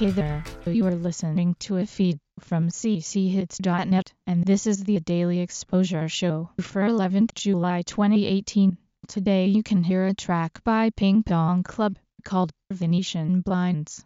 Hey there, you are listening to a feed from cchits.net, and this is the Daily Exposure Show for 11th July 2018. Today you can hear a track by Ping Pong Club called Venetian Blinds.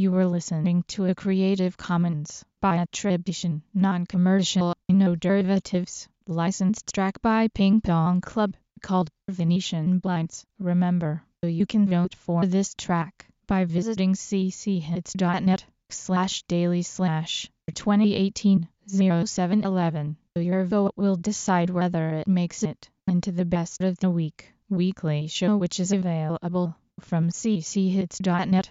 You were listening to a Creative Commons by attribution, non-commercial, no derivatives, licensed track by Ping Pong Club called Venetian Blinds. Remember, you can vote for this track by visiting cchits.net slash daily slash 2018 0711. Your vote will decide whether it makes it into the best of the week weekly show which is available from cchits.net